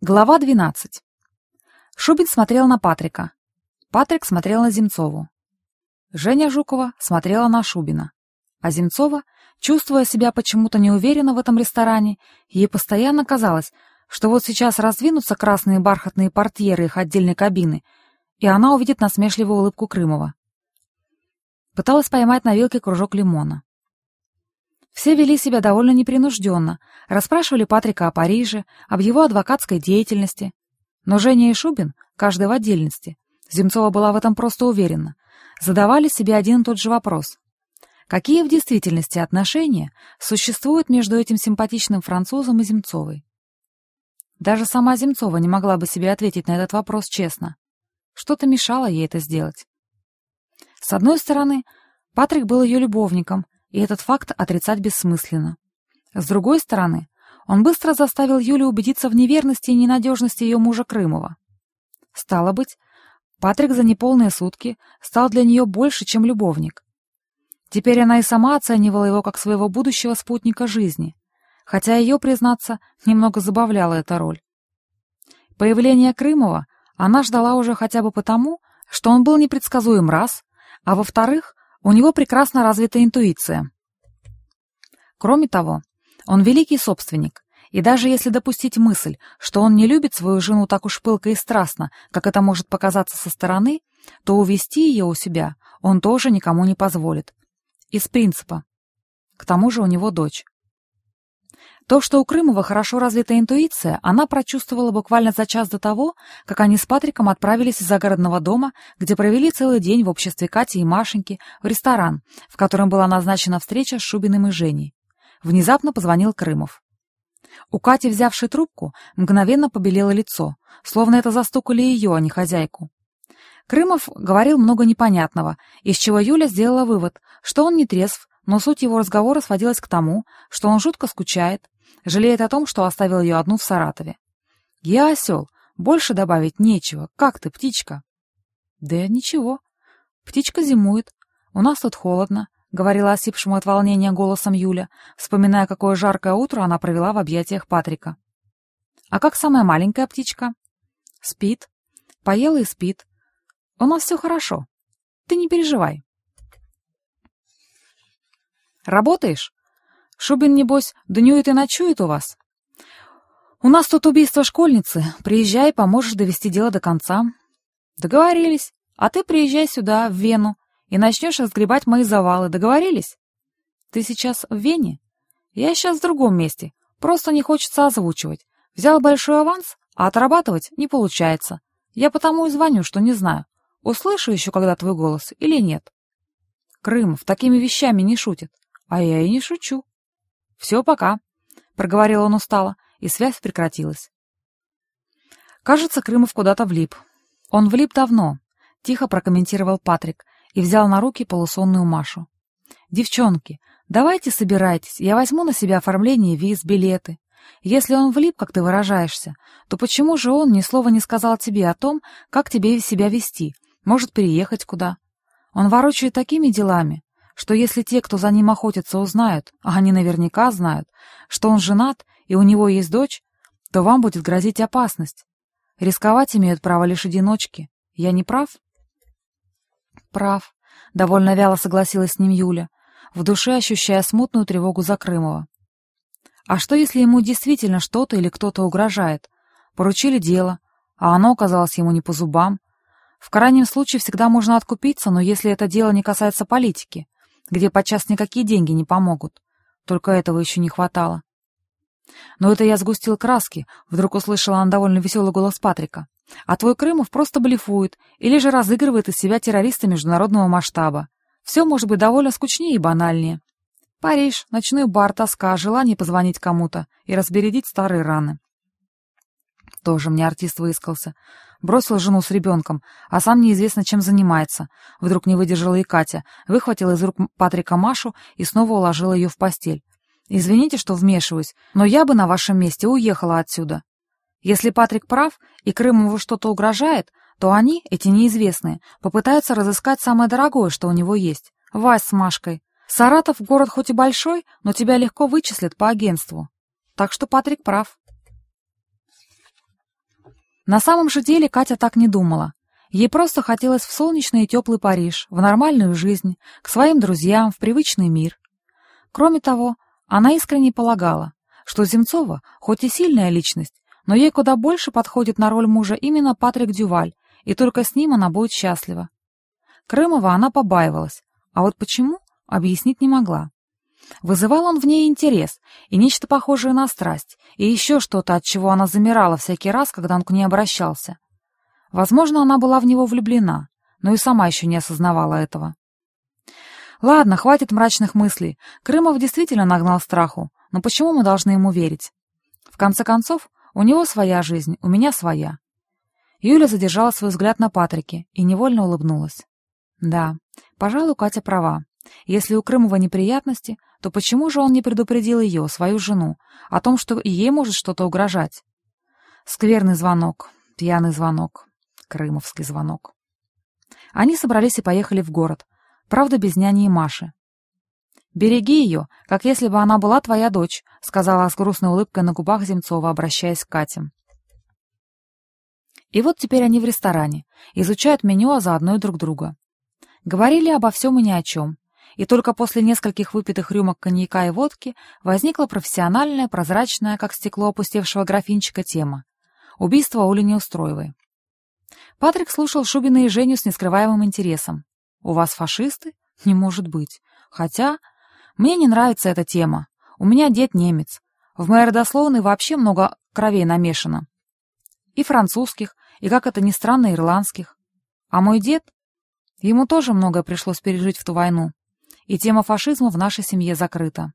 Глава 12. Шубин смотрел на Патрика. Патрик смотрел на Земцову. Женя Жукова смотрела на Шубина. А Земцова, чувствуя себя почему-то неуверенно в этом ресторане, ей постоянно казалось, что вот сейчас раздвинутся красные бархатные портьеры их отдельной кабины, и она увидит насмешливую улыбку Крымова. Пыталась поймать на вилке кружок лимона. Все вели себя довольно непринужденно, расспрашивали Патрика о Париже, об его адвокатской деятельности. Но Женя и Шубин, каждый в отдельности, Земцова была в этом просто уверена, задавали себе один и тот же вопрос. Какие в действительности отношения существуют между этим симпатичным французом и Земцовой? Даже сама Земцова не могла бы себе ответить на этот вопрос честно. Что-то мешало ей это сделать. С одной стороны, Патрик был ее любовником — и этот факт отрицать бессмысленно. С другой стороны, он быстро заставил Юлю убедиться в неверности и ненадежности ее мужа Крымова. Стало быть, Патрик за неполные сутки стал для нее больше, чем любовник. Теперь она и сама оценивала его как своего будущего спутника жизни, хотя ее, признаться, немного забавляла эта роль. Появление Крымова она ждала уже хотя бы потому, что он был непредсказуем раз, а во-вторых, у него прекрасно развита интуиция. Кроме того, он великий собственник, и даже если допустить мысль, что он не любит свою жену так уж пылко и страстно, как это может показаться со стороны, то увести ее у себя он тоже никому не позволит. Из принципа. К тому же у него дочь. То, что у Крымова хорошо развита интуиция, она прочувствовала буквально за час до того, как они с Патриком отправились из загородного дома, где провели целый день в обществе Кати и Машеньки, в ресторан, в котором была назначена встреча с Шубиным и Женей. Внезапно позвонил Крымов. У Кати, взявшей трубку, мгновенно побелело лицо, словно это застукали ее, а не хозяйку. Крымов говорил много непонятного, из чего Юля сделала вывод, что он не трезв, но суть его разговора сводилась к тому, что он жутко скучает, Жалеет о том, что оставил ее одну в Саратове. «Я осел. Больше добавить нечего. Как ты, птичка?» «Да ничего. Птичка зимует. У нас тут холодно», — говорила осипшему от волнения голосом Юля, вспоминая, какое жаркое утро она провела в объятиях Патрика. «А как самая маленькая птичка?» «Спит. Поела и спит. У нас все хорошо. Ты не переживай». «Работаешь?» Шубин, небось, днюет и ночует у вас? У нас тут убийство школьницы. Приезжай, поможешь довести дело до конца. Договорились. А ты приезжай сюда, в Вену, и начнешь разгребать мои завалы. Договорились? Ты сейчас в Вене? Я сейчас в другом месте. Просто не хочется озвучивать. Взял большой аванс, а отрабатывать не получается. Я потому и звоню, что не знаю, услышу еще когда твой голос или нет. Крымов такими вещами не шутит. А я и не шучу. «Все, пока», — проговорил он устало, и связь прекратилась. Кажется, Крымов куда-то влип. Он влип давно, — тихо прокомментировал Патрик и взял на руки полусонную Машу. «Девчонки, давайте собирайтесь, я возьму на себя оформление виз, билеты. Если он влип, как ты выражаешься, то почему же он ни слова не сказал тебе о том, как тебе себя вести, может переехать куда? Он ворочает такими делами, что если те, кто за ним охотится, узнают, а они наверняка знают, что он женат и у него есть дочь, то вам будет грозить опасность. Рисковать имеют право лишь одиночки. Я не прав? Прав. Довольно вяло согласилась с ним Юля, в душе ощущая смутную тревогу за Крымова. А что, если ему действительно что-то или кто-то угрожает? Поручили дело, а оно оказалось ему не по зубам. В крайнем случае всегда можно откупиться, но если это дело не касается политики, где подчас никакие деньги не помогут. Только этого еще не хватало. Но это я сгустил краски, вдруг услышала она довольно веселый голос Патрика. А твой Крымов просто блефует или же разыгрывает из себя террориста международного масштаба. Все может быть довольно скучнее и банальнее. Париж, ночной бар, тоска, желание позвонить кому-то и разбередить старые раны. Тоже мне артист выискался. Бросил жену с ребенком, а сам неизвестно, чем занимается. Вдруг не выдержала и Катя, выхватила из рук Патрика Машу и снова уложила ее в постель. «Извините, что вмешиваюсь, но я бы на вашем месте уехала отсюда. Если Патрик прав, и Крымову что-то угрожает, то они, эти неизвестные, попытаются разыскать самое дорогое, что у него есть — Вась с Машкой. Саратов — город хоть и большой, но тебя легко вычислят по агентству. Так что Патрик прав. На самом же деле Катя так не думала. Ей просто хотелось в солнечный и теплый Париж, в нормальную жизнь, к своим друзьям, в привычный мир. Кроме того, она искренне полагала, что Земцова, хоть и сильная личность, но ей куда больше подходит на роль мужа именно Патрик Дюваль, и только с ним она будет счастлива. Крымова она побаивалась, а вот почему, объяснить не могла. Вызывал он в ней интерес и нечто похожее на страсть, и еще что-то, от чего она замирала всякий раз, когда он к ней обращался. Возможно, она была в него влюблена, но и сама еще не осознавала этого. Ладно, хватит мрачных мыслей. Крымов действительно нагнал страху, но почему мы должны ему верить? В конце концов, у него своя жизнь, у меня своя. Юля задержала свой взгляд на Патрике и невольно улыбнулась. Да, пожалуй, Катя права. Если у Крымова неприятности, то почему же он не предупредил ее, свою жену, о том, что и ей может что-то угрожать? Скверный звонок, пьяный звонок, крымовский звонок. Они собрались и поехали в город, правда, без няни и Маши. «Береги ее, как если бы она была твоя дочь», — сказала с грустной улыбкой на губах Земцова, обращаясь к Кате. И вот теперь они в ресторане, изучают меню, а заодно и друг друга. Говорили обо всем и ни о чем. И только после нескольких выпитых рюмок коньяка и водки возникла профессиональная, прозрачная, как стекло опустевшего графинчика, тема — убийство Оли Неустроевой. Патрик слушал Шубина и Женю с нескрываемым интересом. «У вас фашисты? Не может быть. Хотя мне не нравится эта тема. У меня дед немец. В моей родословной вообще много кровей намешано. И французских, и, как это ни странно, ирландских. А мой дед? Ему тоже многое пришлось пережить в ту войну. И тема фашизма в нашей семье закрыта.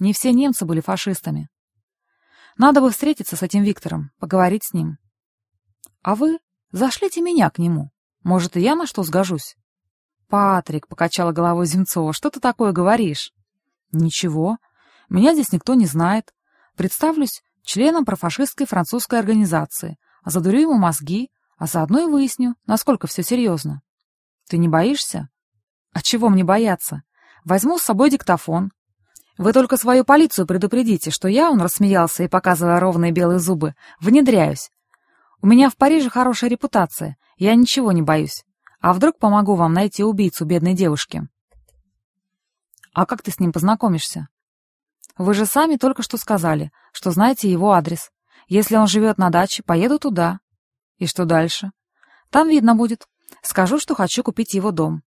Не все немцы были фашистами. Надо бы встретиться с этим Виктором, поговорить с ним. А вы зашлите меня к нему. Может, и я на что сгожусь? «Патрик», — покачала головой Земцова, — «что ты такое говоришь?» «Ничего. Меня здесь никто не знает. Представлюсь членом профашистской французской организации, задурю ему мозги, а заодно и выясню, насколько все серьезно. Ты не боишься?» «А чего мне бояться? Возьму с собой диктофон. Вы только свою полицию предупредите, что я, он рассмеялся и, показывая ровные белые зубы, внедряюсь. У меня в Париже хорошая репутация, я ничего не боюсь. А вдруг помогу вам найти убийцу бедной девушки? А как ты с ним познакомишься? Вы же сами только что сказали, что знаете его адрес. Если он живет на даче, поеду туда. И что дальше? Там видно будет. Скажу, что хочу купить его дом.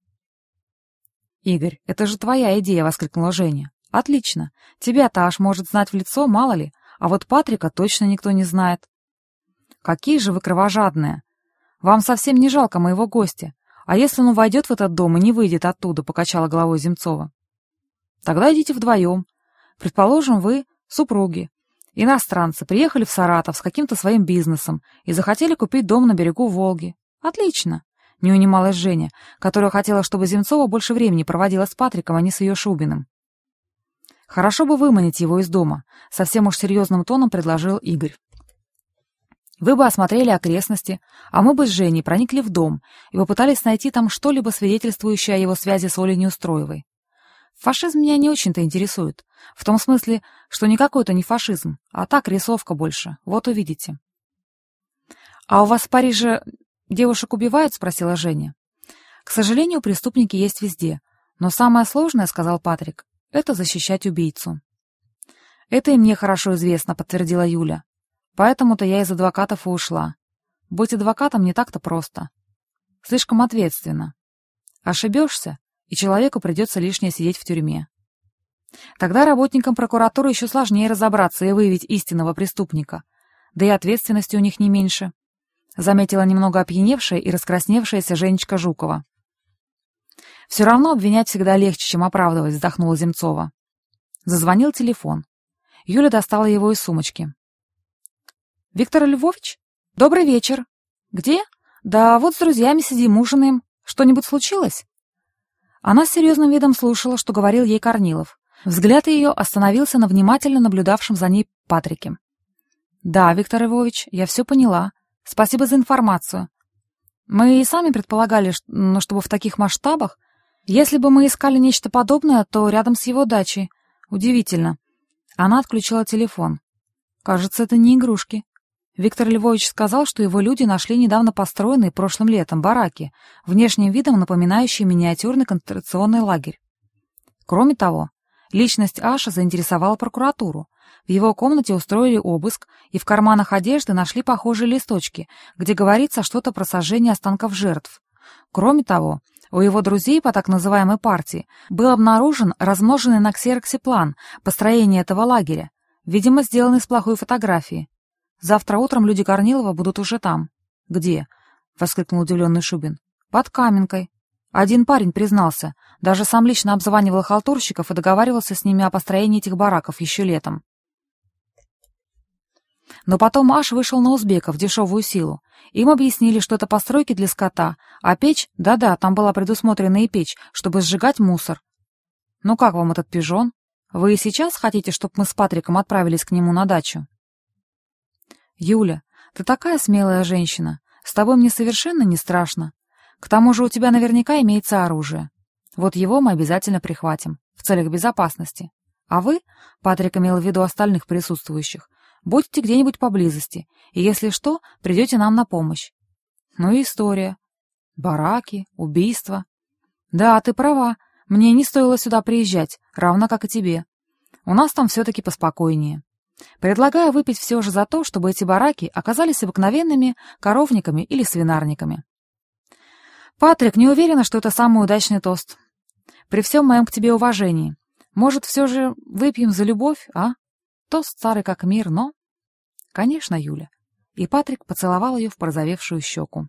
«Игорь, это же твоя идея!» — воскликнула Женя. «Отлично. Тебя-то аж может знать в лицо, мало ли. А вот Патрика точно никто не знает». «Какие же вы кровожадные! Вам совсем не жалко моего гостя. «А если он войдет в этот дом и не выйдет оттуда?» — покачала головой Земцова. «Тогда идите вдвоем. Предположим, вы супруги, иностранцы, приехали в Саратов с каким-то своим бизнесом и захотели купить дом на берегу Волги. Отлично!» — не унималась Женя, которая хотела, чтобы Земцова больше времени проводила с Патриком, а не с ее Шубиным. «Хорошо бы выманить его из дома», — совсем уж серьезным тоном предложил Игорь. Вы бы осмотрели окрестности, а мы бы с Женей проникли в дом и попытались найти там что-либо свидетельствующее о его связи с Олей Неустроевой. Фашизм меня не очень-то интересует. В том смысле, что не какой-то не фашизм, а так рисовка больше. Вот увидите. «А у вас в Париже девушек убивают?» — спросила Женя. «К сожалению, преступники есть везде. Но самое сложное, — сказал Патрик, — это защищать убийцу». «Это и мне хорошо известно», — подтвердила Юля. Поэтому-то я из адвокатов и ушла. Быть адвокатом не так-то просто. Слишком ответственно. Ошибешься, и человеку придется лишнее сидеть в тюрьме. Тогда работникам прокуратуры еще сложнее разобраться и выявить истинного преступника. Да и ответственности у них не меньше. Заметила немного опьяневшая и раскрасневшаяся Женечка Жукова. «Все равно обвинять всегда легче, чем оправдывать», — вздохнула Земцова. Зазвонил телефон. Юля достала его из сумочки. «Виктор Львович? Добрый вечер. Где? Да вот с друзьями сидим, ужинаем. Что-нибудь случилось?» Она с серьезным видом слушала, что говорил ей Корнилов. Взгляд ее остановился на внимательно наблюдавшем за ней Патрике. «Да, Виктор Львович, я все поняла. Спасибо за информацию. Мы и сами предполагали, но ну, чтобы в таких масштабах. Если бы мы искали нечто подобное, то рядом с его дачей. Удивительно». Она отключила телефон. «Кажется, это не игрушки. Виктор Львович сказал, что его люди нашли недавно построенные прошлым летом бараки, внешним видом напоминающие миниатюрный концентрационный лагерь. Кроме того, личность Аша заинтересовала прокуратуру. В его комнате устроили обыск, и в карманах одежды нашли похожие листочки, где говорится что-то про сожжение останков жертв. Кроме того, у его друзей по так называемой партии был обнаружен размноженный на ксероксе план построения этого лагеря, видимо, сделанный с плохой фотографии. Завтра утром люди Корнилова будут уже там. «Где?» — воскликнул удивленный Шубин. «Под Каменкой. Один парень признался, даже сам лично обзванивал халтурщиков и договаривался с ними о построении этих бараков еще летом. Но потом Аш вышел на узбеков, дешевую силу. Им объяснили, что это постройки для скота, а печь, да-да, там была предусмотрена и печь, чтобы сжигать мусор. Ну как вам этот пижон? Вы и сейчас хотите, чтобы мы с Патриком отправились к нему на дачу? Юля, ты такая смелая женщина. С тобой мне совершенно не страшно. К тому же у тебя наверняка имеется оружие. Вот его мы обязательно прихватим, в целях безопасности. А вы, Патрик имел в виду остальных присутствующих, будьте где-нибудь поблизости, и если что, придете нам на помощь. Ну и история. Бараки, убийства. Да, ты права, мне не стоило сюда приезжать, равно как и тебе. У нас там все-таки поспокойнее. Предлагаю выпить все же за то, чтобы эти бараки оказались обыкновенными коровниками или свинарниками. Патрик, не уверена, что это самый удачный тост. При всем моем к тебе уважении. Может, все же выпьем за любовь, а? Тост старый как мир, но... Конечно, Юля. И Патрик поцеловал ее в порозовевшую щеку.